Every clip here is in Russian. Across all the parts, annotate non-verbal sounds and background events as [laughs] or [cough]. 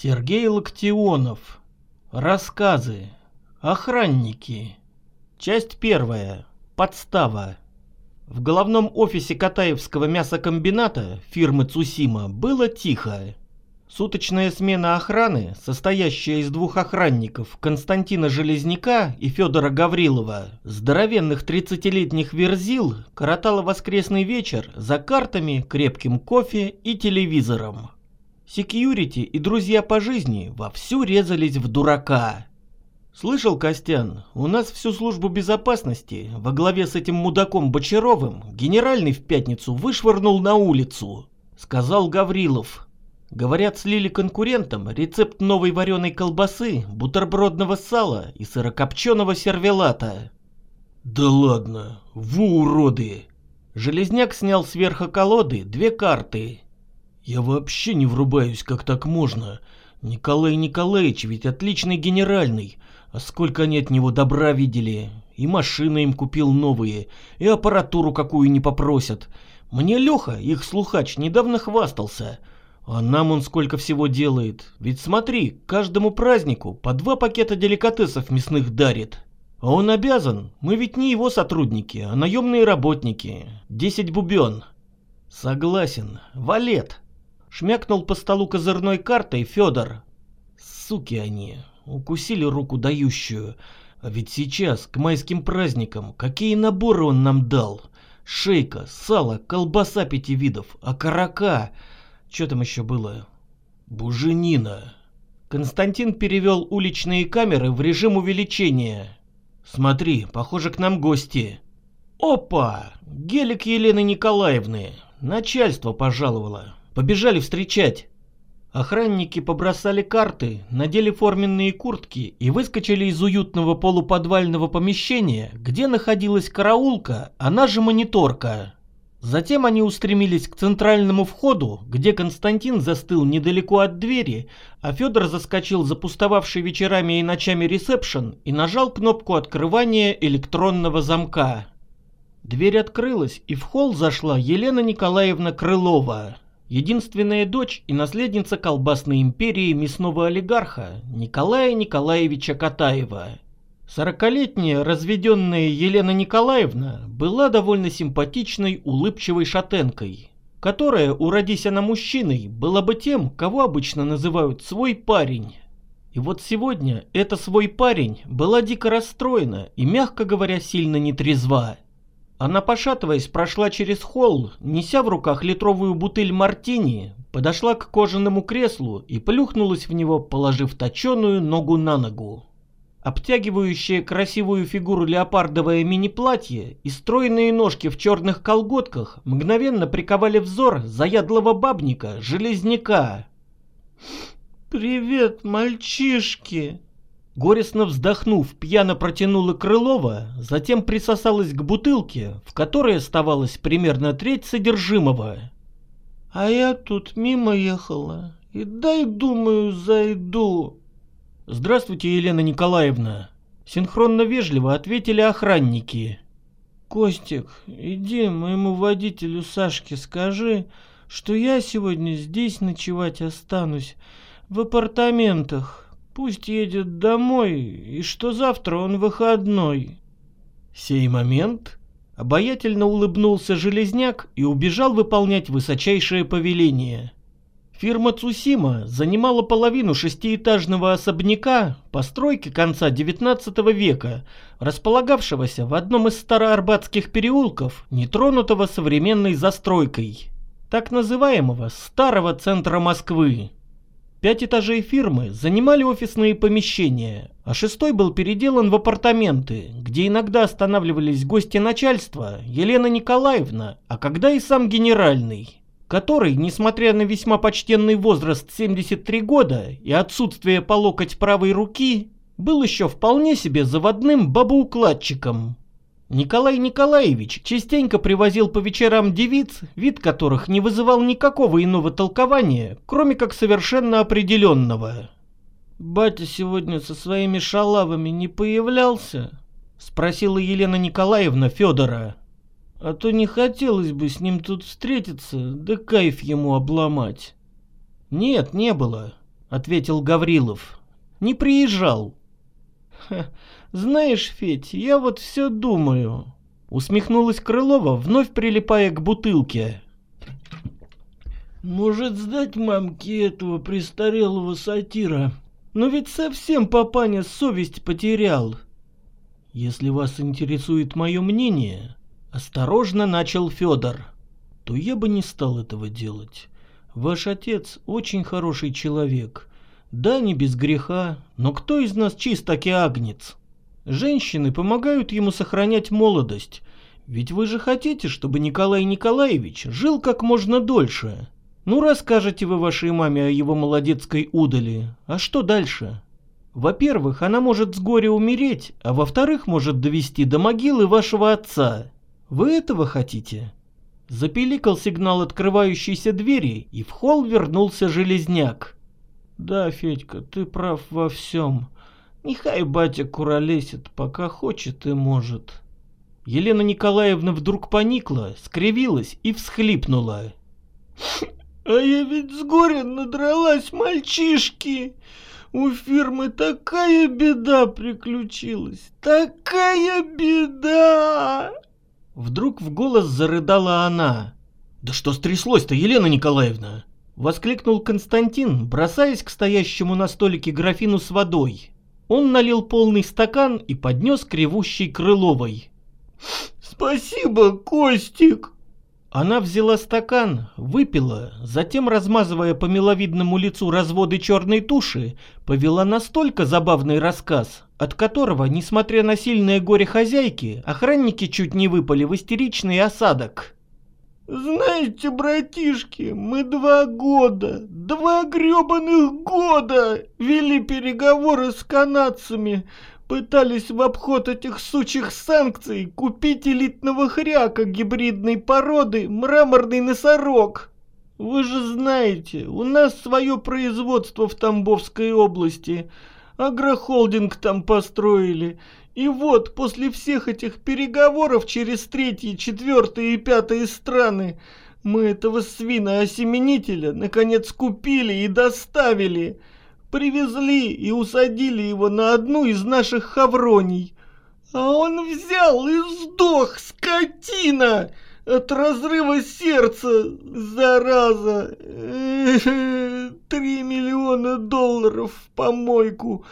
Сергей Локтионов. Рассказы. Охранники. Часть первая. Подстава. В головном офисе Катаевского мясокомбината фирмы Цусима было тихо. Суточная смена охраны, состоящая из двух охранников Константина Железняка и Федора Гаврилова, здоровенных 30-летних верзил, коротала воскресный вечер за картами, крепким кофе и телевизором. Секьюрити и друзья по жизни вовсю резались в дурака. «Слышал, Костян, у нас всю службу безопасности во главе с этим мудаком Бочаровым генеральный в пятницу вышвырнул на улицу», — сказал Гаврилов. Говорят, слили конкурентам рецепт новой вареной колбасы, бутербродного сала и сырокопченого сервелата. «Да ладно, вы уроды!» Железняк снял сверху колоды две карты я вообще не врубаюсь, как так можно. Николай Николаевич ведь отличный генеральный. А сколько они от него добра видели. И машины им купил новые, и аппаратуру какую не попросят. Мне Леха, их слухач, недавно хвастался. А нам он сколько всего делает. Ведь смотри, каждому празднику по два пакета деликатесов мясных дарит. А он обязан. Мы ведь не его сотрудники, а наемные работники. Десять бубен. Согласен. Валет. Шмякнул по столу козырной картой Федор. Суки они, укусили руку дающую. А ведь сейчас, к майским праздникам, какие наборы он нам дал? Шейка, сало, колбаса пяти видов, окорока. Что там еще было? Буженина. Константин перевел уличные камеры в режим увеличения. Смотри, похоже, к нам гости. Опа! Гелик Елены Николаевны. Начальство пожаловало. Побежали встречать. Охранники побросали карты, надели форменные куртки и выскочили из уютного полуподвального помещения, где находилась караулка, она же мониторка. Затем они устремились к центральному входу, где Константин застыл недалеко от двери, а Федор заскочил за пустовавший вечерами и ночами ресепшн и нажал кнопку открывания электронного замка. Дверь открылась, и в холл зашла Елена Николаевна Крылова единственная дочь и наследница колбасной империи мясного олигарха Николая Николаевича Катаева. Сорокалетняя разведенная Елена Николаевна была довольно симпатичной, улыбчивой шатенкой, которая, уродись она мужчиной, была бы тем, кого обычно называют «свой парень». И вот сегодня эта свой парень была дико расстроена и, мягко говоря, сильно нетрезва. Она, пошатываясь, прошла через холл, неся в руках литровую бутыль мартини, подошла к кожаному креслу и плюхнулась в него, положив точеную ногу на ногу. Обтягивающее красивую фигуру леопардовое мини-платье и стройные ножки в черных колготках мгновенно приковали взор заядлого бабника, железняка. «Привет, мальчишки!» Горестно вздохнув, пьяно протянула Крылова, затем присосалась к бутылке, в которой оставалась примерно треть содержимого. «А я тут мимо ехала, и дай, думаю, зайду». «Здравствуйте, Елена Николаевна», — синхронно вежливо ответили охранники. «Костик, иди моему водителю Сашке скажи, что я сегодня здесь ночевать останусь, в апартаментах». Пусть едет домой, и что завтра он выходной. Сей момент обаятельно улыбнулся Железняк и убежал выполнять высочайшее повеление. Фирма Цусима занимала половину шестиэтажного особняка постройки конца XIX века, располагавшегося в одном из староарбатских переулков, нетронутого современной застройкой, так называемого «старого центра Москвы». Пять этажей фирмы занимали офисные помещения, а шестой был переделан в апартаменты, где иногда останавливались гости начальства Елена Николаевна, а когда и сам генеральный, который, несмотря на весьма почтенный возраст 73 года и отсутствие по локоть правой руки, был еще вполне себе заводным бабоукладчиком. Николай Николаевич частенько привозил по вечерам девиц, вид которых не вызывал никакого иного толкования, кроме как совершенно определенного. «Батя сегодня со своими шалавами не появлялся?» — спросила Елена Николаевна Федора. «А то не хотелось бы с ним тут встретиться, да кайф ему обломать». «Нет, не было», — ответил Гаврилов. «Не приезжал». «Знаешь, Федь, я вот все думаю», — усмехнулась Крылова, вновь прилипая к бутылке. «Может сдать мамке этого престарелого сатира? Но ведь совсем папаня совесть потерял». «Если вас интересует мое мнение», — осторожно начал Федор, — «то я бы не стал этого делать. Ваш отец очень хороший человек. Да, не без греха, но кто из нас чист, так и агнец? Женщины помогают ему сохранять молодость. Ведь вы же хотите, чтобы Николай Николаевич жил как можно дольше. Ну, расскажете вы вашей маме о его молодецкой удали. А что дальше? Во-первых, она может с горя умереть, а во-вторых, может довести до могилы вашего отца. Вы этого хотите?» Запеликал сигнал открывающейся двери, и в холл вернулся Железняк. «Да, Федька, ты прав во всем. Нехай батя куролесит, пока хочет и может». Елена Николаевна вдруг поникла, скривилась и всхлипнула. «А я ведь с горя надралась, мальчишки! У фирмы такая беда приключилась, такая беда!» Вдруг в голос зарыдала она. «Да что стряслось-то, Елена Николаевна?» Воскликнул Константин, бросаясь к стоящему на столике графину с водой. Он налил полный стакан и поднес к ревущей Крыловой. «Спасибо, Костик!» Она взяла стакан, выпила, затем, размазывая по миловидному лицу разводы черной туши, повела настолько забавный рассказ, от которого, несмотря на сильное горе хозяйки, охранники чуть не выпали в истеричный осадок. «Знаете, братишки, мы два года, два гребаных года вели переговоры с канадцами, пытались в обход этих сучих санкций купить элитного хряка гибридной породы мраморный носорог. Вы же знаете, у нас свое производство в Тамбовской области, агрохолдинг там построили. И вот, после всех этих переговоров через третьи, четвертые и пятые страны, мы этого свина-осеменителя наконец купили и доставили. Привезли и усадили его на одну из наших хавроний. А он взял и сдох, скотина! От разрыва сердца, зараза! Три миллиона долларов в помойку.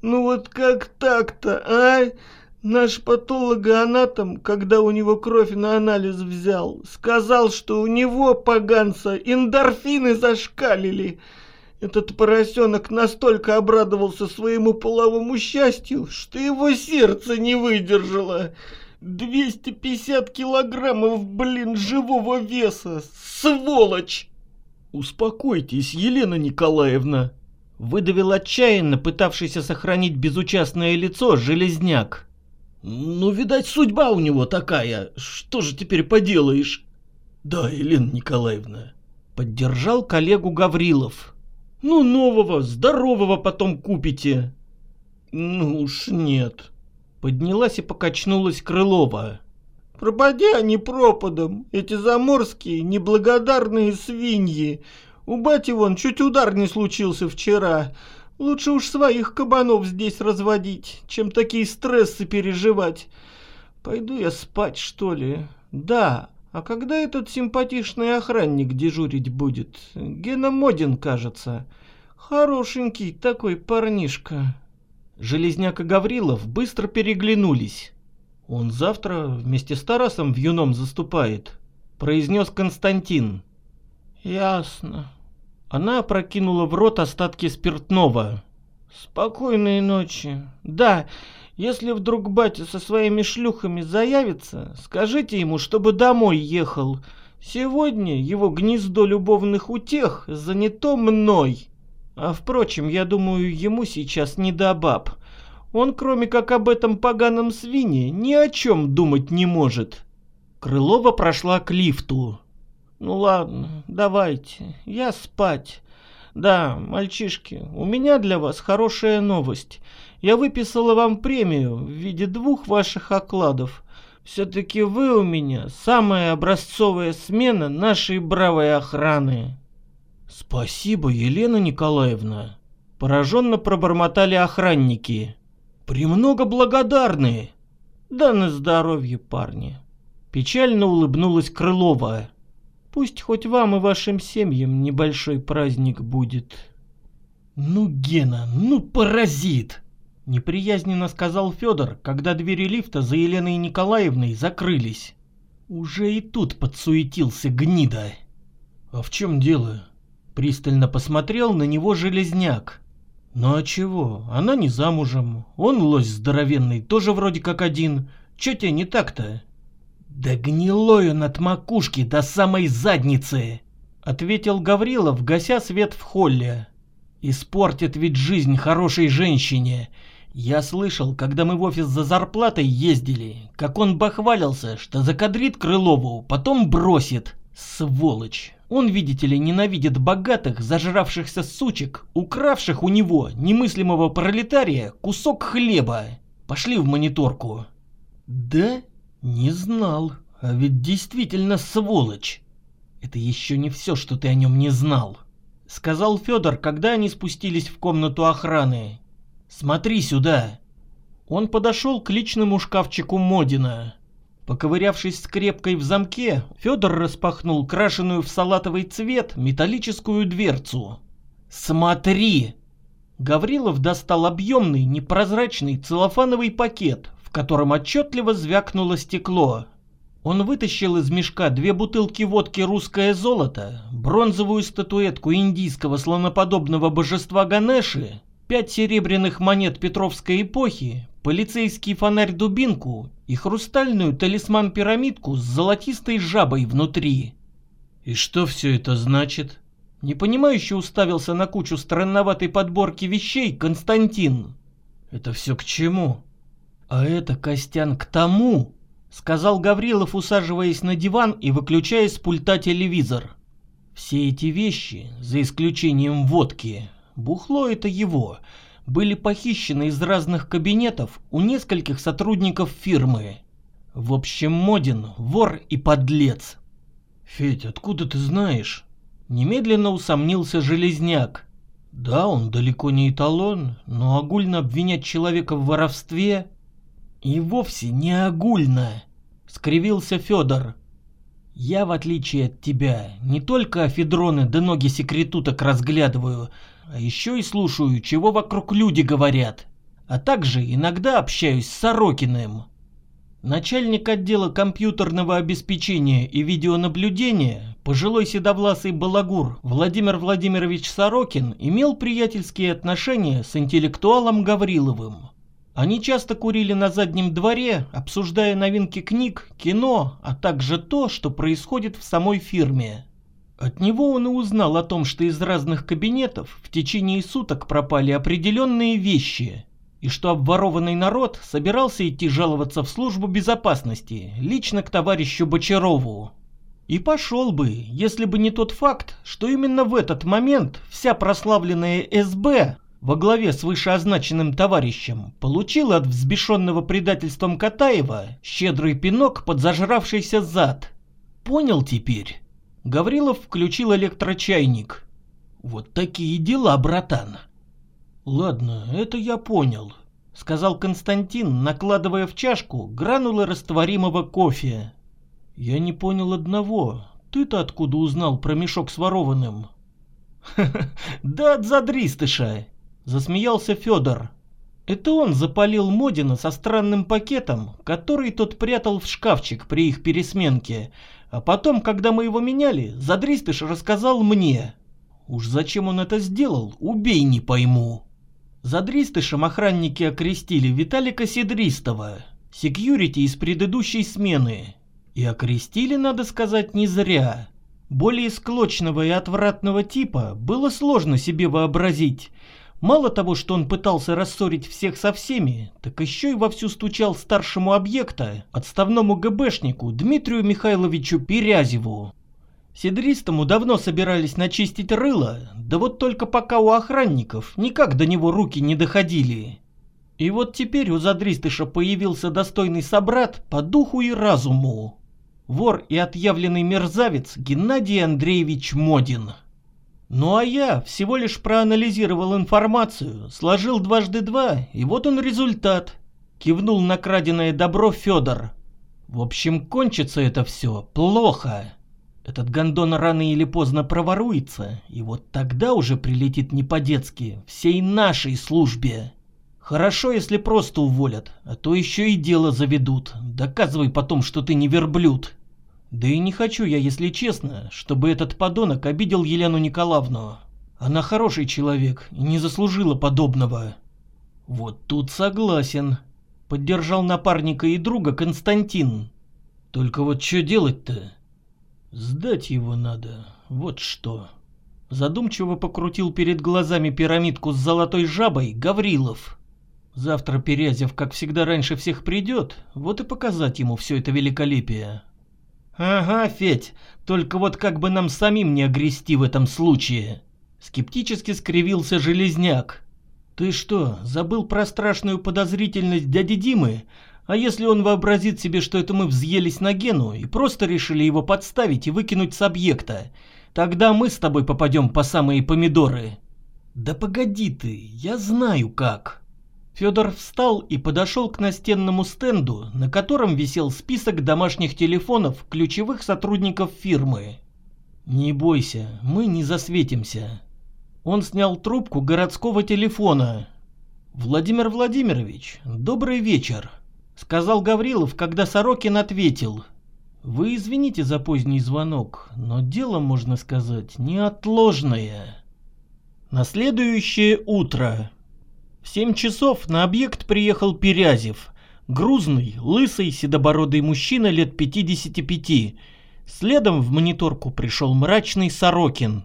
Ну вот как так-то, а? Наш патологоанатом, когда у него кровь на анализ взял, сказал, что у него, поганца, эндорфины зашкалили. Этот поросенок настолько обрадовался своему половому счастью, что его сердце не выдержало. 250 килограммов, блин, живого веса. Сволочь! Успокойтесь, Елена Николаевна. Выдавил отчаянно, пытавшийся сохранить безучастное лицо, железняк. Ну, видать, судьба у него такая. Что же теперь поделаешь? Да, Елена Николаевна. Поддержал коллегу Гаврилов. Ну, нового, здорового потом купите. Ну уж нет. Поднялась и покачнулась Крылова. Пропади они пропадом, эти заморские неблагодарные свиньи. У бати вон чуть удар не случился вчера. Лучше уж своих кабанов здесь разводить, чем такие стрессы переживать. Пойду я спать, что ли? Да, а когда этот симпатичный охранник дежурить будет? Гена Модин, кажется. Хорошенький такой парнишка. Железняк и Гаврилов быстро переглянулись. Он завтра вместе с Тарасом в юном заступает, произнес Константин. Ясно. Она опрокинула в рот остатки спиртного. Спокойной ночи. Да, если вдруг батя со своими шлюхами заявится, скажите ему, чтобы домой ехал. Сегодня его гнездо любовных утех занято мной. А впрочем, я думаю, ему сейчас не до баб. Он, кроме как об этом поганом свине, ни о чем думать не может. Крылова прошла к лифту. Ну ладно, давайте, я спать. Да, мальчишки, у меня для вас хорошая новость. Я выписала вам премию в виде двух ваших окладов. Все-таки вы у меня самая образцовая смена нашей бравой охраны. Спасибо, Елена Николаевна. Пораженно пробормотали охранники. «Премного благодарны!» «Да на здоровье, парни!» Печально улыбнулась Крылова. «Пусть хоть вам и вашим семьям небольшой праздник будет». «Ну, Гена, ну паразит!» Неприязненно сказал Федор, когда двери лифта за Еленой Николаевной закрылись. Уже и тут подсуетился гнида. «А в чем дело?» Пристально посмотрел на него железняк. «Ну а чего? Она не замужем. Он лось здоровенный, тоже вроде как один. Че тебе не так-то?» «Да гнилой он от макушки до самой задницы!» Ответил Гаврилов, гася свет в холле. «Испортит ведь жизнь хорошей женщине. Я слышал, когда мы в офис за зарплатой ездили, как он бахвалился, что закадрит Крылову, потом бросит. Сволочь. Он, видите ли, ненавидит богатых, зажравшихся сучек, укравших у него, немыслимого пролетария, кусок хлеба. Пошли в мониторку. Да? Не знал. А ведь действительно сволочь. Это еще не все, что ты о нем не знал. Сказал Федор, когда они спустились в комнату охраны. Смотри сюда. Он подошел к личному шкафчику Модина. Поковырявшись скрепкой в замке, Федор распахнул крашеную в салатовый цвет металлическую дверцу. «Смотри!» Гаврилов достал объемный, непрозрачный целлофановый пакет, в котором отчетливо звякнуло стекло. Он вытащил из мешка две бутылки водки «Русское золото», бронзовую статуэтку индийского слоноподобного божества Ганеши пять серебряных монет Петровской эпохи, полицейский фонарь-дубинку и хрустальную талисман-пирамидку с золотистой жабой внутри. «И что все это значит?» Непонимающе уставился на кучу странноватой подборки вещей Константин. «Это все к чему?» «А это, Костян, к тому!» Сказал Гаврилов, усаживаясь на диван и выключая с пульта телевизор. «Все эти вещи, за исключением водки, бухло это его, были похищены из разных кабинетов у нескольких сотрудников фирмы. В общем, Модин – вор и подлец. «Федь, откуда ты знаешь?» Немедленно усомнился Железняк. Да, он далеко не эталон, но огульно обвинять человека в воровстве... И вовсе не огульно, скривился Федор. Я, в отличие от тебя, не только афедроны да ноги секретуток разглядываю, а еще и слушаю, чего вокруг люди говорят, а также иногда общаюсь с Сорокиным. Начальник отдела компьютерного обеспечения и видеонаблюдения, пожилой седовласый балагур Владимир Владимирович Сорокин имел приятельские отношения с интеллектуалом Гавриловым. Они часто курили на заднем дворе, обсуждая новинки книг, кино, а также то, что происходит в самой фирме. От него он и узнал о том, что из разных кабинетов в течение суток пропали определенные вещи, и что обворованный народ собирался идти жаловаться в службу безопасности, лично к товарищу Бочарову. И пошел бы, если бы не тот факт, что именно в этот момент вся прославленная СБ во главе с вышеозначенным товарищем получила от взбешенного предательством Катаева щедрый пинок под зажравшийся зад. Понял теперь? Гаврилов включил электрочайник. «Вот такие дела, братан!» «Ладно, это я понял», — сказал Константин, накладывая в чашку гранулы растворимого кофе. «Я не понял одного. Ты-то откуда узнал про мешок с ворованным?» да от задристыша!» — засмеялся Федор. Это он запалил Модина со странным пакетом, который тот прятал в шкафчик при их пересменке, а потом, когда мы его меняли, Задристыш рассказал мне. Уж зачем он это сделал, убей не пойму. Задристышем охранники окрестили Виталика Сидристова, секьюрити из предыдущей смены. И окрестили, надо сказать, не зря. Более склочного и отвратного типа было сложно себе вообразить, Мало того, что он пытался рассорить всех со всеми, так еще и вовсю стучал старшему объекта, отставному ГБшнику Дмитрию Михайловичу Перязеву. Седристому давно собирались начистить рыло, да вот только пока у охранников никак до него руки не доходили. И вот теперь у Задристыша появился достойный собрат по духу и разуму. Вор и отъявленный мерзавец Геннадий Андреевич Модин. Ну а я всего лишь проанализировал информацию, сложил дважды два, и вот он результат. Кивнул на краденое добро Федор. В общем, кончится это все плохо. Этот гондон рано или поздно проворуется, и вот тогда уже прилетит не по-детски, всей нашей службе. Хорошо, если просто уволят, а то еще и дело заведут. Доказывай потом, что ты не верблюд. Да и не хочу я, если честно, чтобы этот подонок обидел Елену Николаевну. Она хороший человек и не заслужила подобного. Вот тут согласен. Поддержал напарника и друга Константин. Только вот что делать-то? Сдать его надо, вот что. Задумчиво покрутил перед глазами пирамидку с золотой жабой Гаврилов. Завтра Перязев, как всегда, раньше всех придет, вот и показать ему все это великолепие. «Ага, Федь, только вот как бы нам самим не огрести в этом случае?» Скептически скривился Железняк. «Ты что, забыл про страшную подозрительность дяди Димы? А если он вообразит себе, что это мы взъелись на Гену и просто решили его подставить и выкинуть с объекта? Тогда мы с тобой попадем по самые помидоры». «Да погоди ты, я знаю как». Федор встал и подошел к настенному стенду, на котором висел список домашних телефонов ключевых сотрудников фирмы. «Не бойся, мы не засветимся». Он снял трубку городского телефона. «Владимир Владимирович, добрый вечер», — сказал Гаврилов, когда Сорокин ответил. «Вы извините за поздний звонок, но дело, можно сказать, неотложное». На следующее утро в семь часов на объект приехал Перязев. Грузный, лысый, седобородый мужчина лет 55. Следом в мониторку пришел мрачный Сорокин.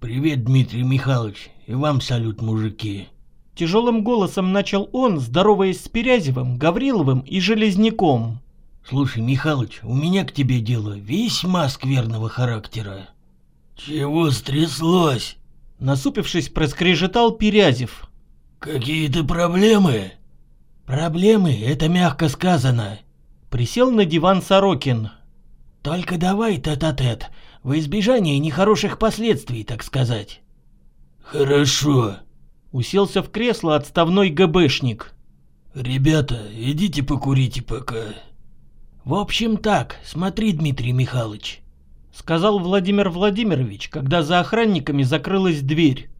«Привет, Дмитрий Михайлович, и вам салют, мужики!» Тяжелым голосом начал он, здороваясь с Перязевым, Гавриловым и Железняком. «Слушай, Михалыч, у меня к тебе дело весьма скверного характера». «Чего стряслось?» Насупившись, проскрежетал Перязев. «Какие-то проблемы?» «Проблемы — это мягко сказано». Присел на диван Сорокин. «Только давай тет-а-тет, -тет, во избежание нехороших последствий, так сказать». «Хорошо». Уселся в кресло отставной ГБшник. «Ребята, идите покурите пока». «В общем так, смотри, Дмитрий Михайлович», — сказал Владимир Владимирович, когда за охранниками закрылась дверь.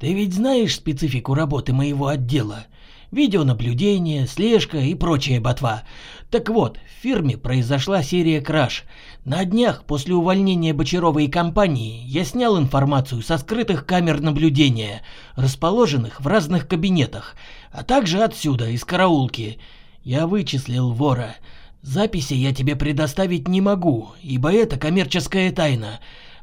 Ты ведь знаешь специфику работы моего отдела? Видеонаблюдение, слежка и прочая ботва. Так вот, в фирме произошла серия краж. На днях после увольнения Бочаровой компании я снял информацию со скрытых камер наблюдения, расположенных в разных кабинетах, а также отсюда, из караулки. Я вычислил вора. Записи я тебе предоставить не могу, ибо это коммерческая тайна.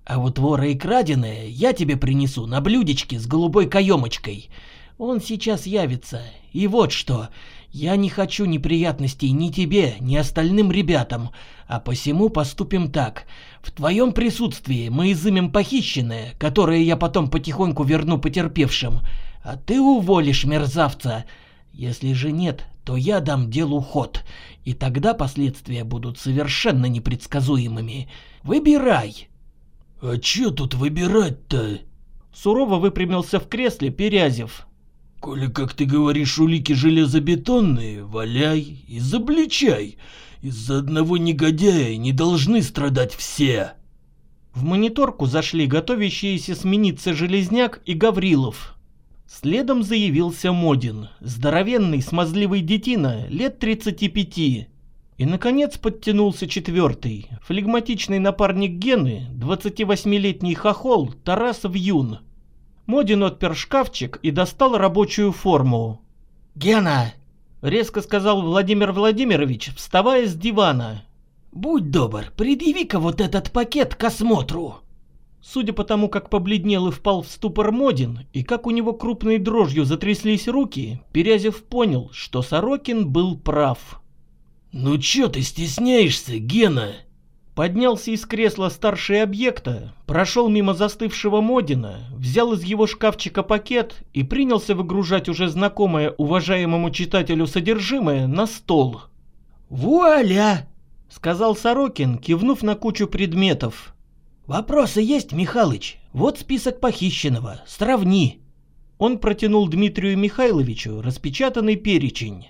А вот вора и краденое я тебе принесу на блюдечке с голубой каемочкой. Он сейчас явится. И вот что. Я не хочу неприятностей ни тебе, ни остальным ребятам, а посему поступим так. В твоем присутствии мы изымем похищенное, которое я потом потихоньку верну потерпевшим, а ты уволишь мерзавца. Если же нет, то я дам делу ход, и тогда последствия будут совершенно непредсказуемыми. Выбирай. «А чё тут выбирать-то?» Сурово выпрямился в кресле Перязев. «Коли, как ты говоришь, улики железобетонные, валяй, изобличай. Из-за одного негодяя не должны страдать все». В мониторку зашли готовящиеся смениться Железняк и Гаврилов. Следом заявился Модин, здоровенный смазливый детина, лет 35. И, наконец, подтянулся четвертый, флегматичный напарник Гены, 28-летний хохол Тарасов Юн. Модин отпер шкафчик и достал рабочую форму. «Гена!» — резко сказал Владимир Владимирович, вставая с дивана. «Будь добр, предъяви-ка вот этот пакет к осмотру!» Судя по тому, как побледнел и впал в ступор Модин, и как у него крупной дрожью затряслись руки, Перязев понял, что Сорокин был прав. «Ну чё ты стесняешься, Гена?» Поднялся из кресла старший объекта, прошел мимо застывшего Модина, взял из его шкафчика пакет и принялся выгружать уже знакомое уважаемому читателю содержимое на стол. «Вуаля!» — сказал Сорокин, кивнув на кучу предметов. «Вопросы есть, Михалыч? Вот список похищенного. Сравни». Он протянул Дмитрию Михайловичу распечатанный перечень.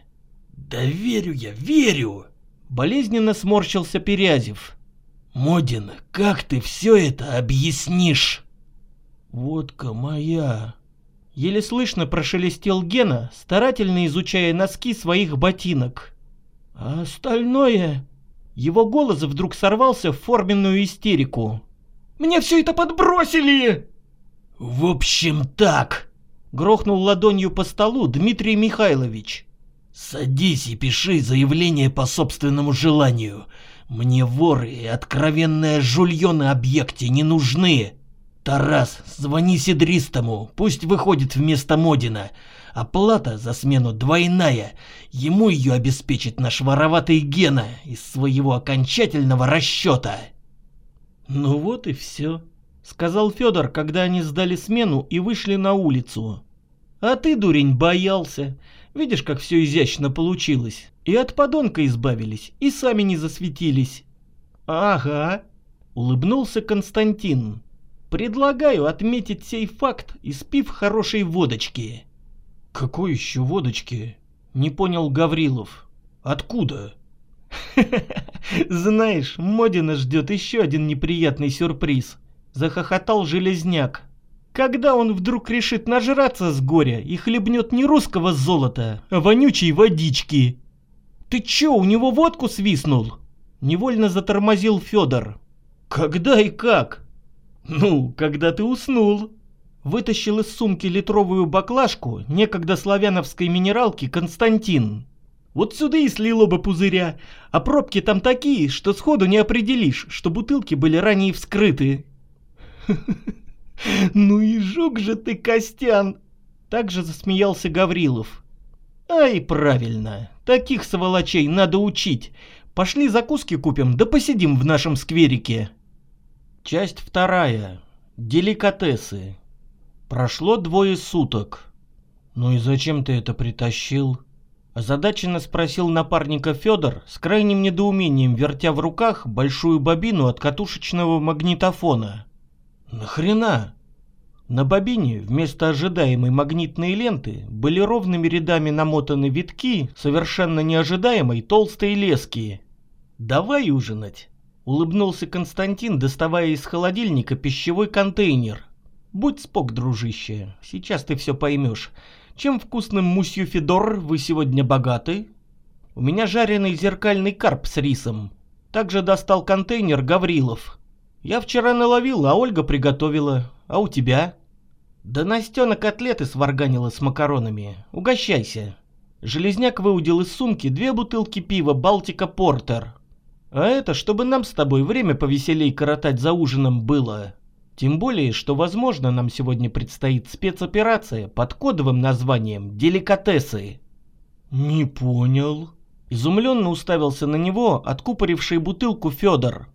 «Да верю я, верю!» Болезненно сморщился Перязев. «Модин, как ты все это объяснишь?» «Водка моя!» Еле слышно прошелестел Гена, старательно изучая носки своих ботинок. А остальное... Его голос вдруг сорвался в форменную истерику. «Мне все это подбросили!» «В общем так!» Грохнул ладонью по столу Дмитрий Михайлович. «Садись и пиши заявление по собственному желанию. Мне воры и откровенное жулье на объекте не нужны. Тарас, звони Сидристому, пусть выходит вместо Модина. Оплата за смену двойная. Ему ее обеспечит наш вороватый Гена из своего окончательного расчета». «Ну вот и все», — сказал Федор, когда они сдали смену и вышли на улицу. «А ты, дурень, боялся. Видишь, как все изящно получилось. И от подонка избавились, и сами не засветились». «Ага», — улыбнулся Константин. «Предлагаю отметить сей факт, испив хорошей водочки». «Какой еще водочки?» — не понял Гаврилов. «Откуда?» «Знаешь, Модина ждет еще один неприятный сюрприз», — захохотал Железняк. «Когда он вдруг решит нажраться с горя и хлебнет не русского золота, а вонючей водички?» «Ты че, у него водку свистнул?» — невольно затормозил Федор. «Когда и как?» «Ну, когда ты уснул», вытащил из сумки литровую баклажку некогда славяновской минералки Константин. Вот сюда и слило бы пузыря, а пробки там такие, что сходу не определишь, что бутылки были ранее вскрыты. [laughs] «Ну и жук же ты, Костян!» Также засмеялся Гаврилов. «Ай, правильно, таких сволочей надо учить. Пошли закуски купим, да посидим в нашем скверике». Часть вторая. Деликатесы. Прошло двое суток. «Ну и зачем ты это притащил?» Озадаченно спросил напарника Федор, с крайним недоумением вертя в руках большую бобину от катушечного магнитофона. «Нахрена?» На бобине вместо ожидаемой магнитной ленты были ровными рядами намотаны витки совершенно неожидаемой толстой лески. «Давай ужинать!» — улыбнулся Константин, доставая из холодильника пищевой контейнер. Будь спок, дружище, сейчас ты все поймешь. Чем вкусным мусью Федор вы сегодня богаты? У меня жареный зеркальный карп с рисом. Также достал контейнер Гаврилов. Я вчера наловил, а Ольга приготовила. А у тебя? Да Настена котлеты сварганила с макаронами. Угощайся. Железняк выудил из сумки две бутылки пива Балтика Портер. А это, чтобы нам с тобой время повеселей коротать за ужином было. Тем более, что возможно нам сегодня предстоит спецоперация под кодовым названием «Деликатесы». «Не понял». Изумленно уставился на него откупоривший бутылку Федор.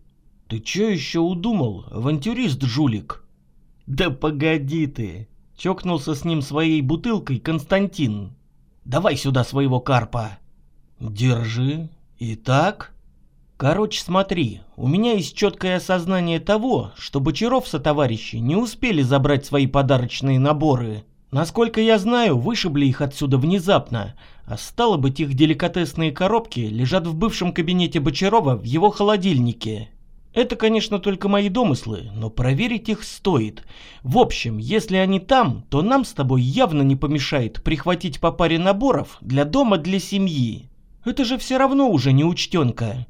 «Ты чё еще удумал, авантюрист-жулик?» «Да погоди ты!» — чокнулся с ним своей бутылкой Константин. «Давай сюда своего карпа!» «Держи. Итак?» Короче, смотри, у меня есть четкое осознание того, что Бочаров со товарищи не успели забрать свои подарочные наборы. Насколько я знаю, вышибли их отсюда внезапно, а стало быть, их деликатесные коробки лежат в бывшем кабинете Бочарова в его холодильнике. Это, конечно, только мои домыслы, но проверить их стоит. В общем, если они там, то нам с тобой явно не помешает прихватить по паре наборов для дома для семьи. Это же все равно уже не учтенка.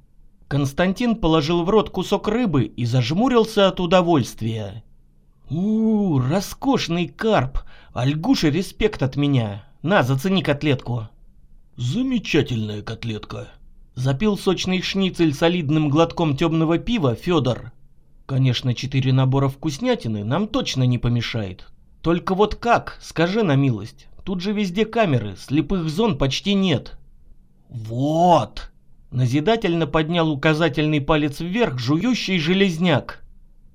Константин положил в рот кусок рыбы и зажмурился от удовольствия. у, -у роскошный карп! Альгуша, респект от меня! На, зацени котлетку!» «Замечательная котлетка!» Запил сочный шницель солидным глотком темного пива Федор. Конечно, четыре набора вкуснятины нам точно не помешает. Только вот как, скажи на милость. Тут же везде камеры, слепых зон почти нет. Вот! Назидательно поднял указательный палец вверх жующий железняк.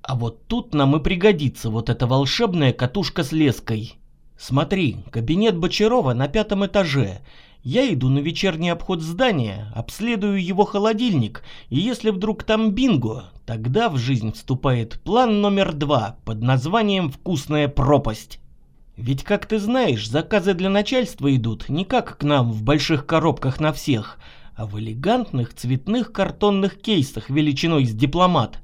А вот тут нам и пригодится вот эта волшебная катушка с леской. Смотри, кабинет Бочарова на пятом этаже. Я иду на вечерний обход здания, обследую его холодильник, и если вдруг там бинго, тогда в жизнь вступает план номер два под названием «Вкусная пропасть». Ведь, как ты знаешь, заказы для начальства идут не как к нам в больших коробках на всех, а в элегантных цветных картонных кейсах величиной с дипломат.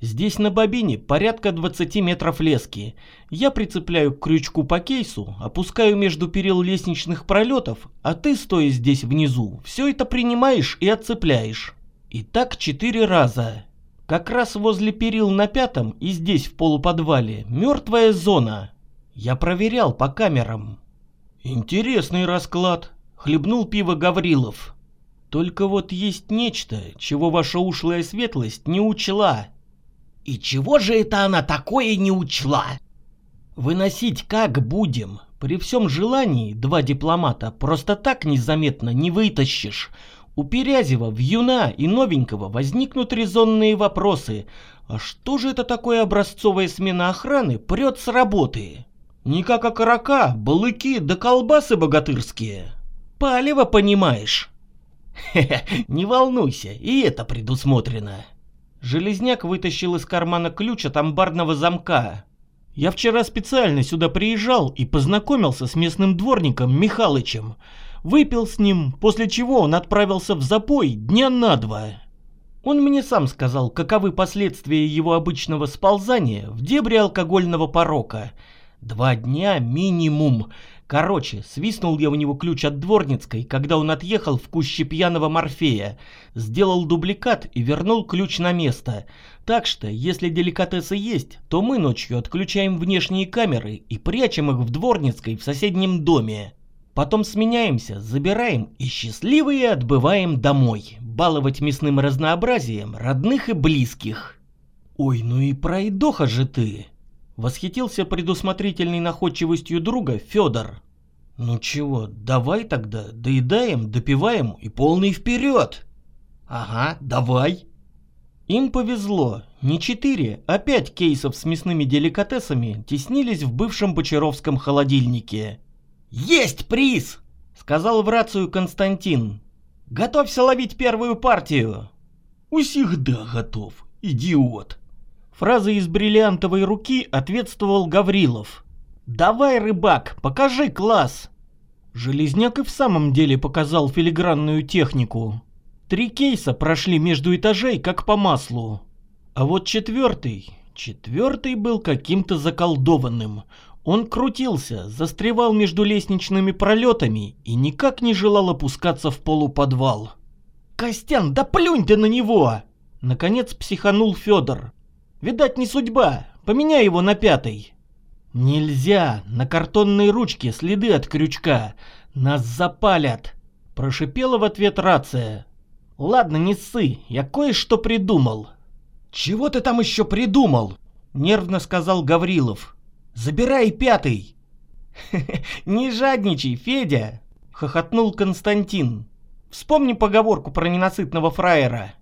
Здесь на бобине порядка 20 метров лески. Я прицепляю к крючку по кейсу, опускаю между перил лестничных пролетов, а ты, стоя здесь внизу, все это принимаешь и отцепляешь. И так четыре раза. Как раз возле перил на пятом и здесь в полуподвале мертвая зона. Я проверял по камерам. Интересный расклад. Хлебнул пиво Гаврилов. Только вот есть нечто, чего ваша ушлая светлость не учла. И чего же это она такое не учла? Выносить как будем? При всем желании два дипломата просто так незаметно не вытащишь. У Перязева, Вьюна и Новенького возникнут резонные вопросы. А что же это такое образцовая смена охраны прет с работы? Не как окорока, балыки да колбасы богатырские. Палево, понимаешь? [laughs] Хе-хе, не волнуйся, и это предусмотрено. Железняк вытащил из кармана ключ от амбарного замка. Я вчера специально сюда приезжал и познакомился с местным дворником Михалычем. Выпил с ним, после чего он отправился в запой дня на два. Он мне сам сказал, каковы последствия его обычного сползания в дебри алкогольного порока – Два дня минимум. Короче, свистнул я у него ключ от Дворницкой, когда он отъехал в куще пьяного Морфея. Сделал дубликат и вернул ключ на место. Так что, если деликатесы есть, то мы ночью отключаем внешние камеры и прячем их в Дворницкой в соседнем доме. Потом сменяемся, забираем и счастливые отбываем домой, баловать мясным разнообразием родных и близких. Ой, ну и пройдоха же ты! Восхитился предусмотрительной находчивостью друга Федор. «Ну чего, давай тогда, доедаем, допиваем и полный вперед!» «Ага, давай!» Им повезло. Не четыре, а пять кейсов с мясными деликатесами теснились в бывшем Бочаровском холодильнике. «Есть приз!» — сказал в рацию Константин. «Готовься ловить первую партию!» «Усегда готов, идиот!» Фраза из бриллиантовой руки ответствовал Гаврилов. «Давай, рыбак, покажи класс!» Железняк и в самом деле показал филигранную технику. Три кейса прошли между этажей как по маслу. А вот четвертый... Четвертый был каким-то заколдованным. Он крутился, застревал между лестничными пролетами и никак не желал опускаться в полуподвал. «Костян, да плюнь ты на него!» Наконец психанул Федор. Видать, не судьба. Поменяй его на пятый. Нельзя. На картонной ручке следы от крючка. Нас запалят. Прошипела в ответ рация. Ладно, не ссы. Я кое-что придумал. Чего ты там еще придумал? Нервно сказал Гаврилов. Забирай пятый. [laughs] Не жадничай, Федя. Хохотнул Константин. Вспомни поговорку про ненасытного фраера.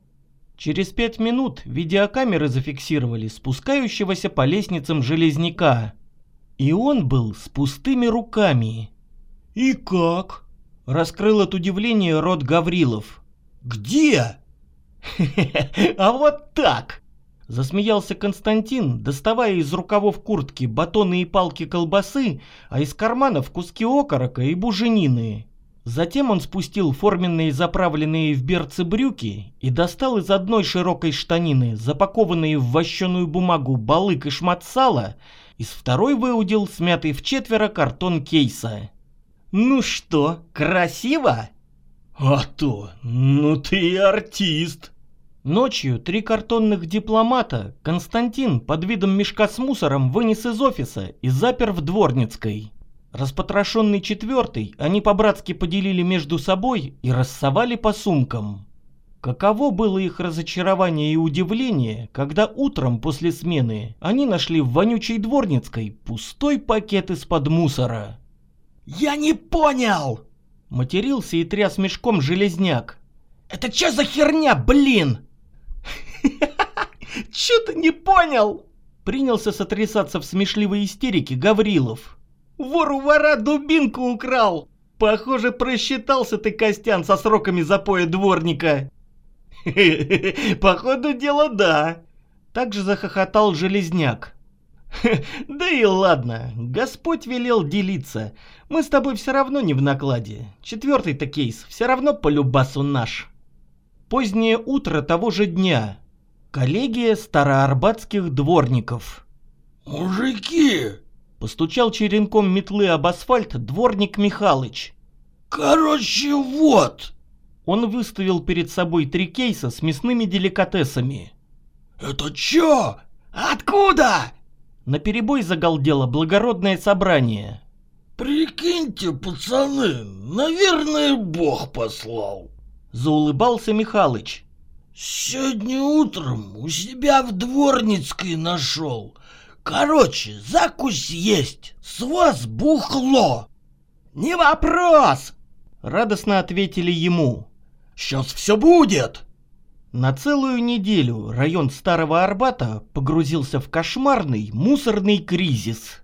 Через пять минут видеокамеры зафиксировали спускающегося по лестницам железняка. И он был с пустыми руками. «И как?» — раскрыл от удивления рот Гаврилов. «Где?» [laughs] «А вот так!» — засмеялся Константин, доставая из рукавов куртки батоны и палки колбасы, а из карманов куски окорока и буженины. Затем он спустил форменные заправленные в берцы брюки и достал из одной широкой штанины, запакованные в вощеную бумагу балык и шмат сала, из второй выудил смятый в четверо картон кейса. «Ну что, красиво?» «А то, ну ты артист!» Ночью три картонных дипломата Константин под видом мешка с мусором вынес из офиса и запер в Дворницкой. Распотрошенный четвертый они по-братски поделили между собой и рассовали по сумкам. Каково было их разочарование и удивление, когда утром после смены они нашли в вонючей дворницкой пустой пакет из-под мусора. «Я не понял!» — матерился и тряс мешком железняк. «Это что за херня, блин?» «Чё ты не понял?» Принялся сотрясаться в смешливой истерике Гаврилов. Вор у вора дубинку украл. Похоже, просчитался ты, Костян, со сроками запоя дворника. [laughs] Походу, дело да. Также захохотал Железняк. [laughs] Да и ладно, Господь велел делиться. Мы с тобой все равно не в накладе. Четвертый-то кейс все равно по любасу наш. Позднее утро того же дня. Коллегия староарбатских дворников. «Мужики!» — постучал черенком метлы об асфальт дворник Михалыч. «Короче, вот!» Он выставил перед собой три кейса с мясными деликатесами. «Это чё? Откуда?» На перебой загалдело благородное собрание. «Прикиньте, пацаны, наверное, Бог послал!» Заулыбался Михалыч. «Сегодня утром у себя в Дворницкой нашел. Короче, закусь есть, с вас бухло!» «Не вопрос!» Радостно ответили ему. «Сейчас все будет!» На целую неделю район Старого Арбата погрузился в кошмарный мусорный кризис.